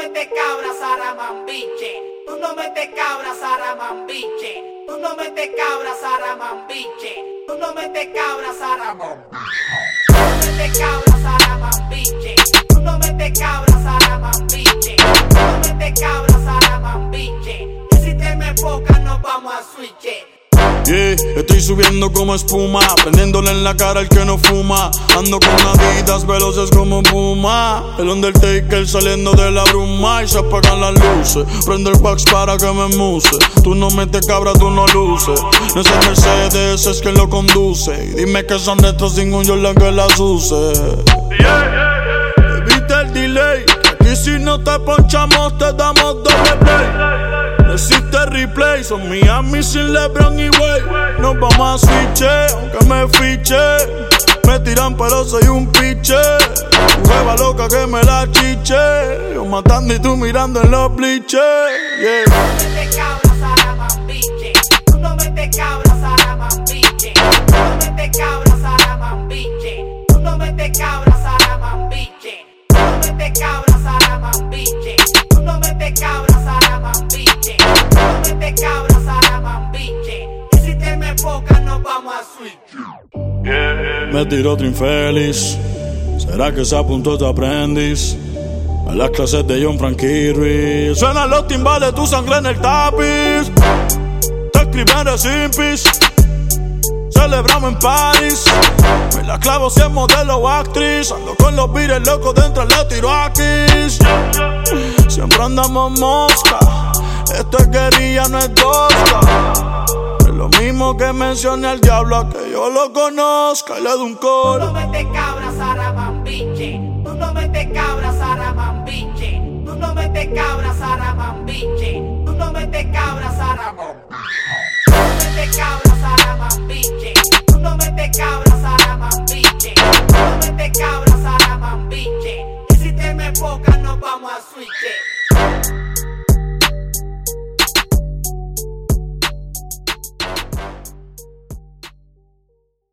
Tú no metes cabra, Saramambiche. Tú no metes cabra, Saramambiche. Tú no metes cabra, Saramambiche. Tú no metes cabra, Saramambiche. Tú no metes cabra, Saramambiche. Tú no metes cabra, Saramambiche. Y si te me enfocas, nos vamos a switch. Yeah, estoy subiendo como espuma, prendiéndole en la cara al que no fuma. Ando con naditas veloces como puma. El Undertaker saliendo de la bruma y se apagan las luces. Prende el box para que me muse. Tú no metes cabra, tú no luces. No es el Mercedes, es quien lo conduce. Y dime que son retros sin un Jordan que las use. Evita el delay. Y si no te ponchamos, te damos doble play. Replay, son Miami sin LeBron y Way. Nos vamos a switch, aunque me fiche. Me tiran pero soy un piche. Hueva loca que me la chiche. Yo matando y tú mirando en los bleachers. Yeah. No metes cabra, Saramambiche. Tú no metes cabra, Saramambiche. Me tiró otro infeliz. ¿Será que se apuntó tu aprendiz? A las clases de John Frankie. Suenan los timbales, tu sangre en el tapiz. Te escriben de simpis. Celebramos en París. Me la clavo si es modelo o actriz. Ando con los vires locos dentro, le tiro aquí. Siempre andamos mosca. Esto es guerrilla, no es tosca que mencione al diablo a que yo lo conozca y le doy un coro. Tú no metes cabra, zarabambiche. Tú no metes cabra, zarabambiche. Tú no metes cabra, zarabambiche. Tú no metes cabra, zarabambiche. Tú no metes cabra, zarabambiche. Tú no metes cabra, zarabambiche. Tú no metes cabra, zarabambiche. Y si te me poca, nos vamos a switch.